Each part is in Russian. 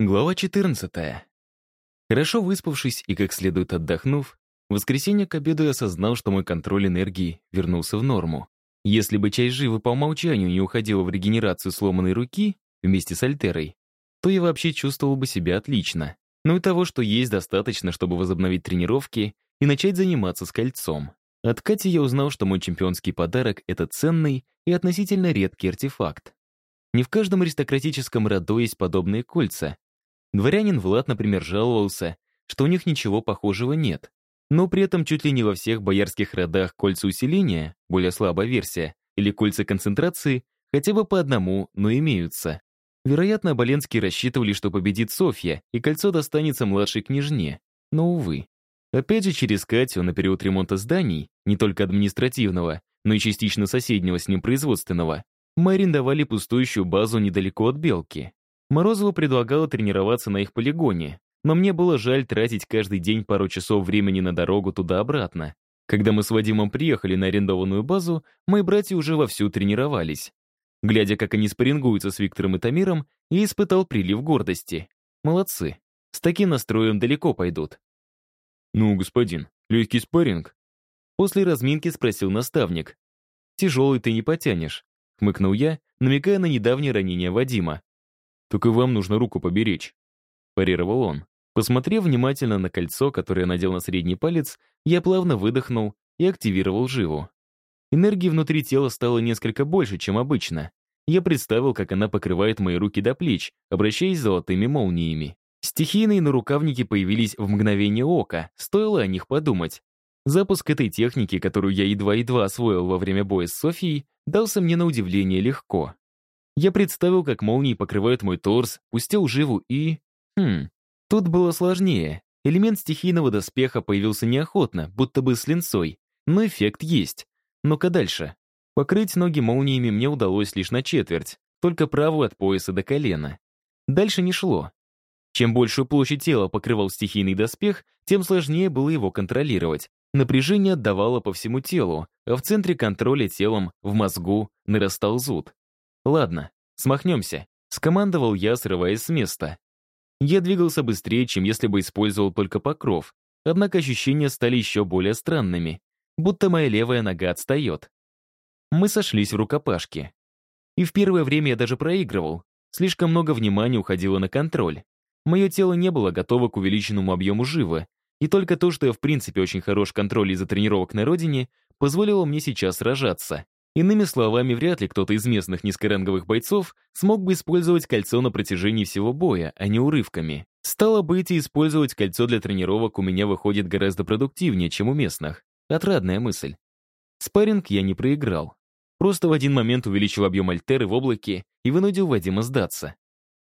Глава 14. Хорошо выспавшись и как следует отдохнув, в воскресенье к обеду я осознал, что мой контроль энергии вернулся в норму. Если бы часть живы по умолчанию не уходила в регенерацию сломанной руки вместе с альтерой, то я вообще чувствовал бы себя отлично. Но и того, что есть, достаточно, чтобы возобновить тренировки и начать заниматься с кольцом. От Кати я узнал, что мой чемпионский подарок — это ценный и относительно редкий артефакт. Не в каждом аристократическом роду есть подобные кольца, Дворянин Влад, например, жаловался, что у них ничего похожего нет. Но при этом чуть ли не во всех боярских родах кольца усиления, более слабая версия, или кольца концентрации, хотя бы по одному, но имеются. Вероятно, Боленские рассчитывали, что победит Софья, и кольцо достанется младшей княжне. Но, увы. Опять же, через Катю на период ремонта зданий, не только административного, но и частично соседнего с ним производственного, мы арендовали пустующую базу недалеко от Белки. Морозова предлагала тренироваться на их полигоне, но мне было жаль тратить каждый день пару часов времени на дорогу туда-обратно. Когда мы с Вадимом приехали на арендованную базу, мои братья уже вовсю тренировались. Глядя, как они спаррингуются с Виктором и Тамиром, я испытал прилив гордости. Молодцы. С таким настроем далеко пойдут. «Ну, господин, легкий спарринг?» После разминки спросил наставник. «Тяжелый ты не потянешь», — хмыкнул я, намекая на недавнее ранение Вадима. «Так и вам нужно руку поберечь», — парировал он. Посмотрев внимательно на кольцо, которое надел на средний палец, я плавно выдохнул и активировал живу. Энергии внутри тела стало несколько больше, чем обычно. Я представил, как она покрывает мои руки до плеч, обращаясь золотыми молниями. Стихийные нарукавники появились в мгновение ока, стоило о них подумать. Запуск этой техники, которую я едва-едва освоил во время боя с Софией, дался мне на удивление легко. Я представил, как молнии покрывают мой торс, пустил живу и... Хм, тут было сложнее. Элемент стихийного доспеха появился неохотно, будто бы с линцой, но эффект есть. Ну-ка дальше. Покрыть ноги молниями мне удалось лишь на четверть, только правую от пояса до колена. Дальше не шло. Чем большую площадь тела покрывал стихийный доспех, тем сложнее было его контролировать. Напряжение отдавало по всему телу, а в центре контроля телом, в мозгу, нарастал зуд. «Ладно, смахнемся», — скомандовал я, срываясь с места. Я двигался быстрее, чем если бы использовал только покров, однако ощущения стали еще более странными, будто моя левая нога отстает. Мы сошлись в рукопашке. И в первое время я даже проигрывал. Слишком много внимания уходило на контроль. Мое тело не было готово к увеличенному объему живы, и только то, что я в принципе очень хорош в из-за тренировок на родине, позволило мне сейчас сражаться. Иными словами, вряд ли кто-то из местных низкоранговых бойцов смог бы использовать кольцо на протяжении всего боя, а не урывками. Стало быть, и использовать кольцо для тренировок у меня выходит гораздо продуктивнее, чем у местных. Отрадная мысль. Спарринг я не проиграл. Просто в один момент увеличил объем альтеры в облаке и вынудил Вадима сдаться.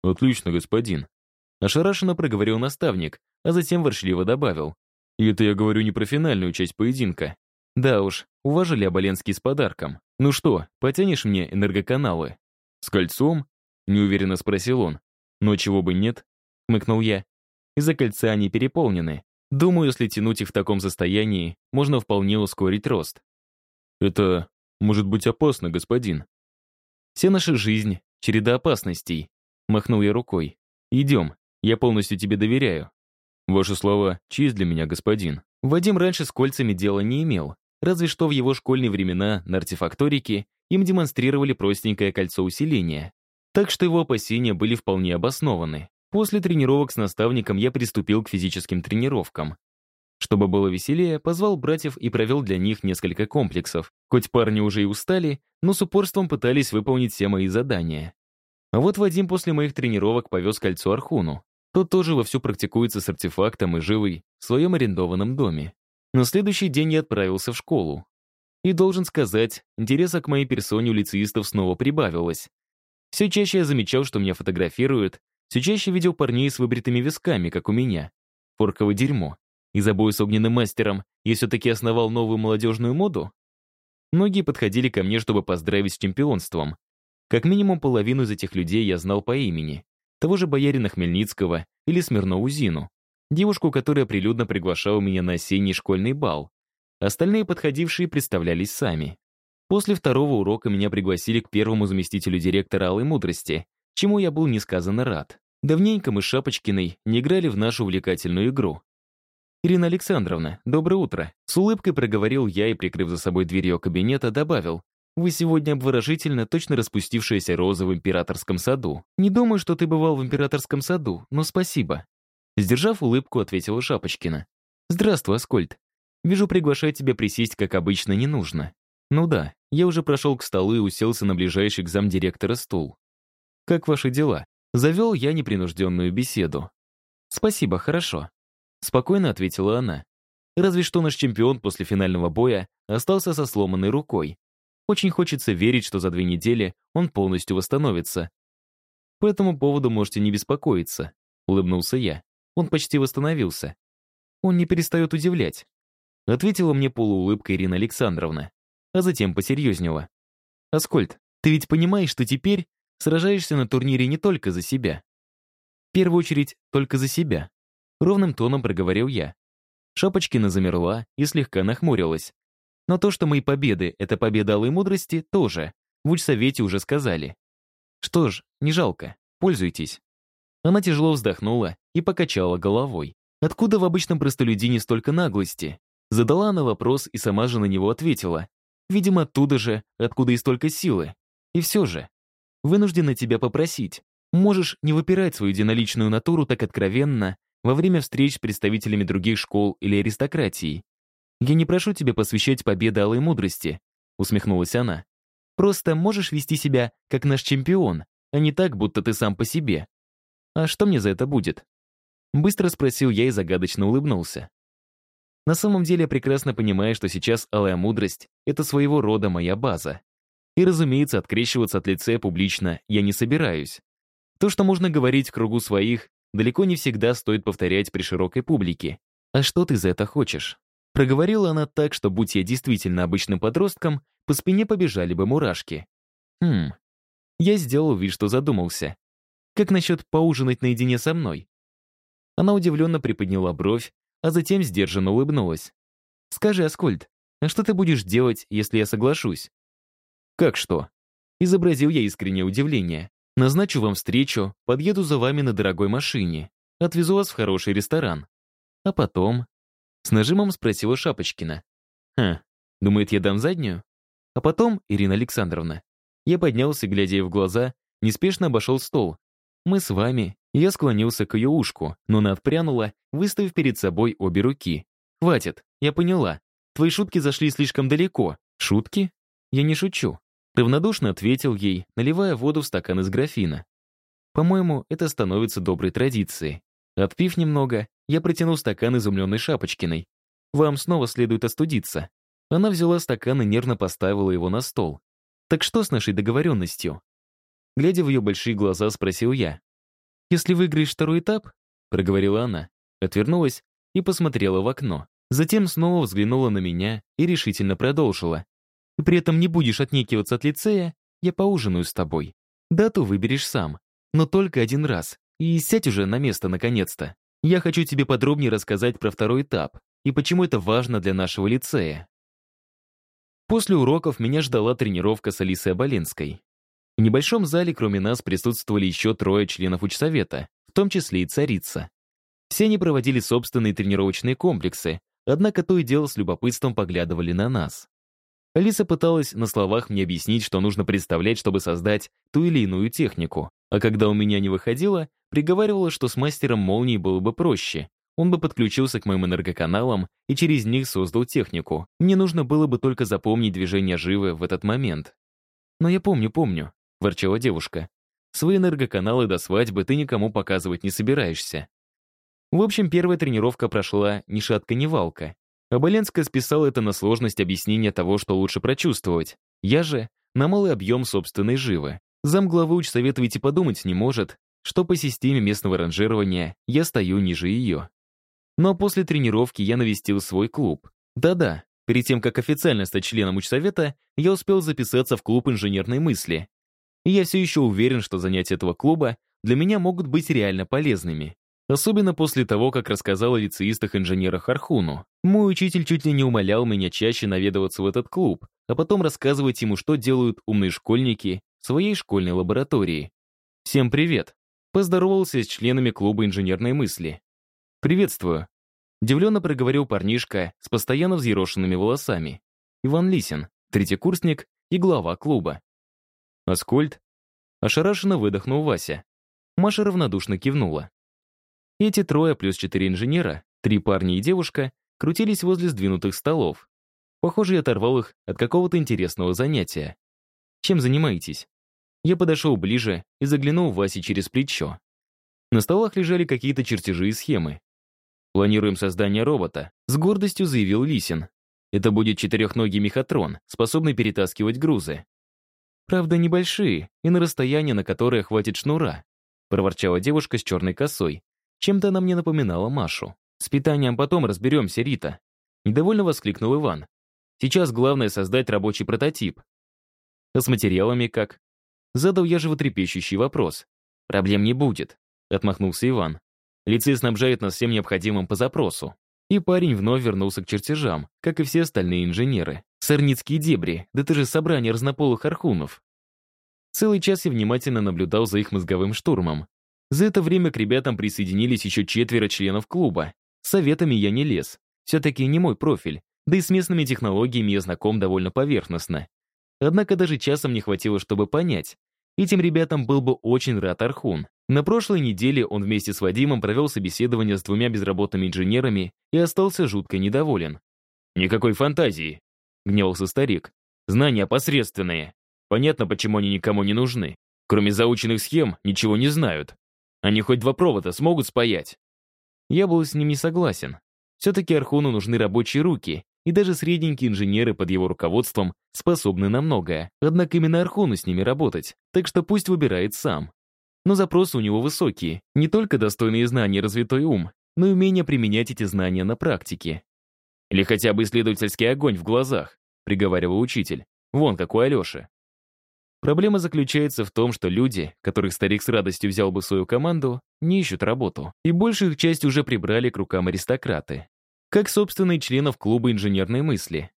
«Отлично, господин», — ошарашенно проговорил наставник, а затем воршливо добавил. «И это я говорю не про финальную часть поединка. Да уж, уважили Оболенский с подарком. «Ну что, потянешь мне энергоканалы?» «С кольцом?» — неуверенно спросил он. «Но чего бы нет?» — хмыкнул я. «Из-за кольца они переполнены. Думаю, если тянуть их в таком состоянии, можно вполне ускорить рост». «Это может быть опасно, господин». «Вся наша жизнь — череда опасностей», — махнул я рукой. «Идем, я полностью тебе доверяю». «Ваши слова — честь для меня, господин». Вадим раньше с кольцами дела не имел, Разве что в его школьные времена на артефакторике им демонстрировали простенькое кольцо усиления. Так что его опасения были вполне обоснованы. После тренировок с наставником я приступил к физическим тренировкам. Чтобы было веселее, позвал братьев и провел для них несколько комплексов. Хоть парни уже и устали, но с упорством пытались выполнить все мои задания. А вот Вадим после моих тренировок повез кольцо Архуну. Тот тоже вовсю практикуется с артефактом и живой в своем арендованном доме. На следующий день я отправился в школу. И должен сказать, интереса к моей персоне у лицеистов снова прибавилось. Все чаще я замечал, что меня фотографируют, все чаще видел парней с выбритыми висками, как у меня. Форковое дерьмо. Из-за боя с огненным мастером я все-таки основал новую молодежную моду? Многие подходили ко мне, чтобы поздравить с чемпионством. Как минимум половину из этих людей я знал по имени. Того же боярина Хмельницкого или Смирнову Зину девушку, которая прилюдно приглашала меня на осенний школьный бал. Остальные подходившие представлялись сами. После второго урока меня пригласили к первому заместителю директора Алой Мудрости, чему я был несказанно рад. Давненько мы с Шапочкиной не играли в нашу увлекательную игру. «Ирина Александровна, доброе утро!» С улыбкой проговорил я и, прикрыв за собой дверь ее кабинета, добавил. «Вы сегодня обворожительно, точно распустившаяся роза в императорском саду. Не думаю, что ты бывал в императорском саду, но спасибо». Сдержав улыбку, ответила Шапочкина. «Здравствуй, Аскольд. Вижу, приглашать тебя присесть, как обычно, не нужно. Ну да, я уже прошел к столу и уселся на ближайший к замдиректора стул. Как ваши дела? Завел я непринужденную беседу. «Спасибо, хорошо», — спокойно ответила она. Разве что наш чемпион после финального боя остался со сломанной рукой. Очень хочется верить, что за две недели он полностью восстановится. По этому поводу можете не беспокоиться, улыбнулся я. Он почти восстановился. Он не перестает удивлять. Ответила мне полуулыбкой Ирина Александровна, а затем посерьезнела. «Аскольд, ты ведь понимаешь, что теперь сражаешься на турнире не только за себя. В первую очередь, только за себя. Ровным тоном проговорил я. Шапочкина замерла и слегка нахмурилась. Но то, что мои победы — это победа алой мудрости, тоже. В учсовете уже сказали. Что ж, не жалко, пользуйтесь. Она тяжело вздохнула и покачала головой. Откуда в обычном простолюдине столько наглости? Задала она вопрос и сама же на него ответила. Видимо, оттуда же, откуда и столько силы. И все же, вынуждена тебя попросить. Можешь не выпирать свою единоличную натуру так откровенно во время встреч с представителями других школ или аристократии. Я не прошу тебя посвящать победы алой мудрости, усмехнулась она. Просто можешь вести себя как наш чемпион, а не так, будто ты сам по себе. А что мне за это будет? Быстро спросил я и загадочно улыбнулся. На самом деле я прекрасно понимаю, что сейчас алая мудрость — это своего рода моя база. И, разумеется, открещиваться от лицея публично я не собираюсь. То, что можно говорить в кругу своих, далеко не всегда стоит повторять при широкой публике. А что ты за это хочешь? Проговорила она так, что, будь я действительно обычным подростком, по спине побежали бы мурашки. Хм. Я сделал вид, что задумался. Как насчет поужинать наедине со мной? Она удивленно приподняла бровь, а затем сдержанно улыбнулась. «Скажи, Аскольд, а что ты будешь делать, если я соглашусь?» «Как что?» Изобразил я искреннее удивление. «Назначу вам встречу, подъеду за вами на дорогой машине, отвезу вас в хороший ресторан. А потом...» С нажимом спросила Шапочкина. «Хм, думает, я дам заднюю?» А потом, Ирина Александровна, я поднялся, глядя ей в глаза, неспешно обошел стол. «Мы с вами...» Я склонился к ее ушку, но она отпрянула, выставив перед собой обе руки. «Хватит, я поняла. Твои шутки зашли слишком далеко. Шутки? Я не шучу. Равнодушно ответил ей, наливая воду в стакан из графина. По-моему, это становится доброй традицией. Отпив немного, я протянул стакан изумленной Шапочкиной. «Вам снова следует остудиться». Она взяла стакан и нервно поставила его на стол. «Так что с нашей договоренностью?» Глядя в ее большие глаза, спросил я. «Если выиграешь второй этап», — проговорила она, отвернулась и посмотрела в окно. Затем снова взглянула на меня и решительно продолжила и при этом не будешь отнекиваться от лицея, я поужинаю с тобой. Дату выберешь сам, но только один раз. И сядь уже на место наконец-то. Я хочу тебе подробнее рассказать про второй этап и почему это важно для нашего лицея. После уроков меня ждала тренировка с Алисой Оболенской. В небольшом зале кроме нас присутствовали еще трое членов учсовета, в том числе и царица. Все они проводили собственные тренировочные комплексы, однако то и дело с любопытством поглядывали на нас. Алиса пыталась на словах мне объяснить, что нужно представлять, чтобы создать ту или иную технику. А когда у меня не выходило, приговаривала, что с мастером молнии было бы проще. Он бы подключился к моим энергоканалам и через них создал технику. Мне нужно было бы только запомнить движение живы в этот момент. «Но я помню, помню», — ворчала девушка. «Свои энергоканалы до свадьбы ты никому показывать не собираешься». В общем, первая тренировка прошла ни шатка, ни валка. Оболенская списала это на сложность объяснения того, что лучше прочувствовать. Я же — на малый объем собственной живы. Замглавы учсовета ведь и подумать не может, что по системе местного ранжирования я стою ниже ее. Но после тренировки я навестил свой клуб. Да-да, перед тем, как официально стать членом учсовета, я успел записаться в клуб инженерной мысли. И я все еще уверен, что занятия этого клуба для меня могут быть реально полезными. Особенно после того, как рассказал о лицеистах-инженерах Архуну. Мой учитель чуть ли не умолял меня чаще наведываться в этот клуб, а потом рассказывать ему, что делают умные школьники в своей школьной лаборатории. «Всем привет!» — Поздоровался с членами клуба инженерной мысли. «Приветствую», — удивленно проговорил парнишка с постоянно взъерошенными волосами. Иван Лисин, третий курсник и глава клуба. «Аскольд?» Ошарашенно выдохнул Вася. Маша равнодушно кивнула. Эти трое плюс четыре инженера, три парня и девушка, крутились возле сдвинутых столов. Похоже, я оторвал их от какого-то интересного занятия. «Чем занимаетесь?» Я подошел ближе и заглянул Васе через плечо. На столах лежали какие-то чертежи и схемы. «Планируем создание робота», — с гордостью заявил Лисин. «Это будет четырехногий мехатрон, способный перетаскивать грузы. Правда, небольшие, и на расстояние, на которое хватит шнура», — проворчала девушка с черной косой. Чем-то она мне напоминала Машу. «С питанием потом разберемся, Рита», — недовольно воскликнул Иван. «Сейчас главное создать рабочий прототип». «А с материалами как?» Задал я животрепещущий вопрос. «Проблем не будет», — отмахнулся Иван. «Лицей снабжает нас всем необходимым по запросу». И парень вновь вернулся к чертежам, как и все остальные инженеры. Сорницкие дебри, да ты же собрание разнополых архунов. Целый час я внимательно наблюдал за их мозговым штурмом. За это время к ребятам присоединились еще четверо членов клуба. Советами я не лез. Все-таки не мой профиль, да и с местными технологиями я знаком довольно поверхностно. Однако даже часом не хватило, чтобы понять. Этим ребятам был бы очень рад Архун. На прошлой неделе он вместе с Вадимом провел собеседование с двумя безработными инженерами и остался жутко недоволен. «Никакой фантазии», — гневался старик. «Знания посредственные. Понятно, почему они никому не нужны. Кроме заученных схем, ничего не знают. Они хоть два провода смогут спаять?» Я был с ним не согласен. Все-таки Архуну нужны рабочие руки, и даже средненькие инженеры под его руководством способны на многое. Однако именно Архону с ними работать, так что пусть выбирает сам. Но запросы у него высокие, не только достойные знания и развитой ум, но и умение применять эти знания на практике. «Или хотя бы исследовательский огонь в глазах», приговаривал учитель. «Вон, как у Алеши». Проблема заключается в том, что люди, которых старик с радостью взял бы в свою команду, не ищут работу, и большую их часть уже прибрали к рукам аристократы как собственный членов клуба инженерной мысли.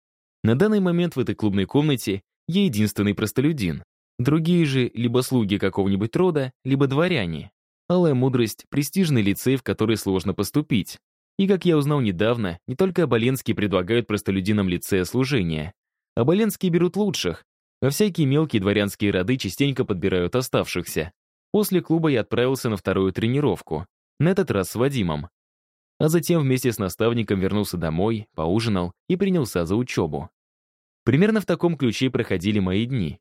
На данный момент в этой клубной комнате я единственный простолюдин. Другие же либо слуги какого-нибудь рода, либо дворяне. Алая мудрость — престижный лицей, в который сложно поступить. И, как я узнал недавно, не только Оболенские предлагают простолюдинам лицея служения. Оболенские берут лучших, а всякие мелкие дворянские роды частенько подбирают оставшихся. После клуба я отправился на вторую тренировку. На этот раз с Вадимом а затем вместе с наставником вернулся домой, поужинал и принялся за учебу. Примерно в таком ключе проходили мои дни.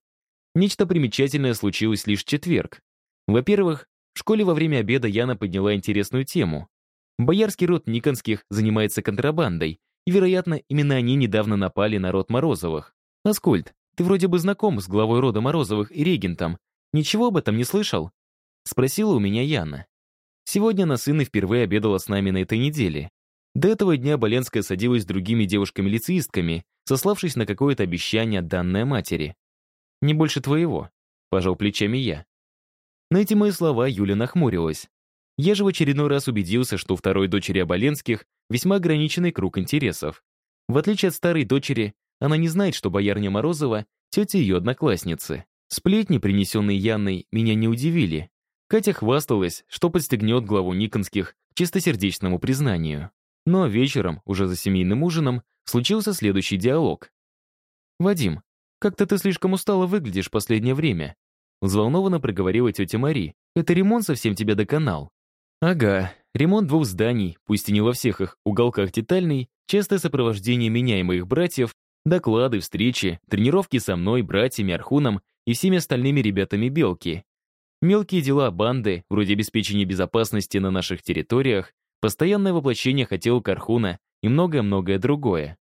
Нечто примечательное случилось лишь в четверг. Во-первых, в школе во время обеда Яна подняла интересную тему. Боярский род Никонских занимается контрабандой, и, вероятно, именно они недавно напали на род Морозовых. «Аскольд, ты вроде бы знаком с главой рода Морозовых и регентом. Ничего об этом не слышал?» Спросила у меня Яна. Сегодня она сын впервые обедала с нами на этой неделе. До этого дня Боленская садилась с другими девушками-лицеистками, сославшись на какое-то обещание, данное матери. «Не больше твоего», — пожал плечами я. На эти мои слова Юля нахмурилась. Я же в очередной раз убедился, что у второй дочери Оболенских весьма ограниченный круг интересов. В отличие от старой дочери, она не знает, что боярня Морозова — тетя ее одноклассницы. Сплетни, принесенные Янной, меня не удивили. Катя хвасталась, что подстегнет главу Никонских к чистосердечному признанию. Но вечером, уже за семейным ужином, случился следующий диалог. «Вадим, как-то ты слишком устало выглядишь последнее время», взволнованно проговорила тетя Мари. «Это ремонт совсем тебя доконал». «Ага, ремонт двух зданий, пусть и не во всех их уголках детальный, частое сопровождение меня и моих братьев, доклады, встречи, тренировки со мной, братьями, Архуном и всеми остальными ребятами Белки. Мелкие дела банды, вроде обеспечения безопасности на наших территориях, постоянное воплощение хотел Кархуна и многое-многое другое.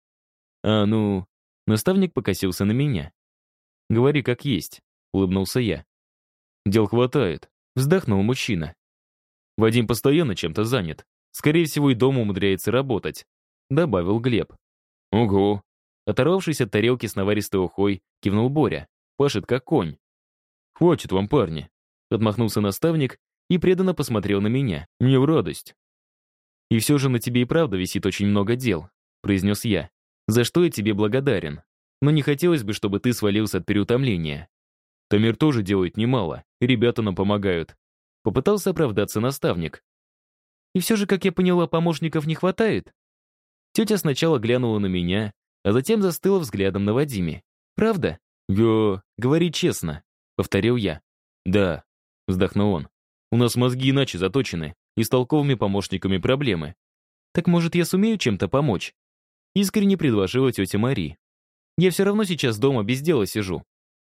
А ну... Наставник покосился на меня. «Говори как есть», — улыбнулся я. «Дел хватает», — вздохнул мужчина. «Вадим постоянно чем-то занят. Скорее всего, и дома умудряется работать», — добавил Глеб. «Ого!» Оторвавшись от тарелки с наваристой ухой, кивнул Боря. Пашет как конь. «Хватит вам, парни. Отмахнулся наставник и преданно посмотрел на меня. Мне в радость. «И все же на тебе и правда висит очень много дел», произнес я. «За что я тебе благодарен. Но не хотелось бы, чтобы ты свалился от переутомления. Тамир тоже делает немало, ребята нам помогают. Попытался оправдаться наставник. И все же, как я поняла, помощников не хватает? Тетя сначала глянула на меня, а затем застыла взглядом на Вадиме. «Правда?» «Ё, говори честно», — повторил я. «Да», — вздохнул он. «У нас мозги иначе заточены, и с толковыми помощниками проблемы. Так может, я сумею чем-то помочь?» Искренне предложила тетя Мари. «Я все равно сейчас дома без дела сижу».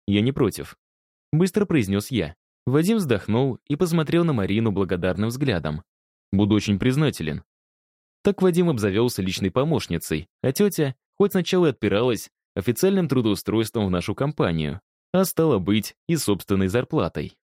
«Я не против», — быстро произнес я. Вадим вздохнул и посмотрел на Марину благодарным взглядом. «Буду очень признателен». Так Вадим обзавелся личной помощницей, а тетя, хоть сначала и отпиралась, официальным трудоустройством в нашу компанию, а стало быть и собственной зарплатой.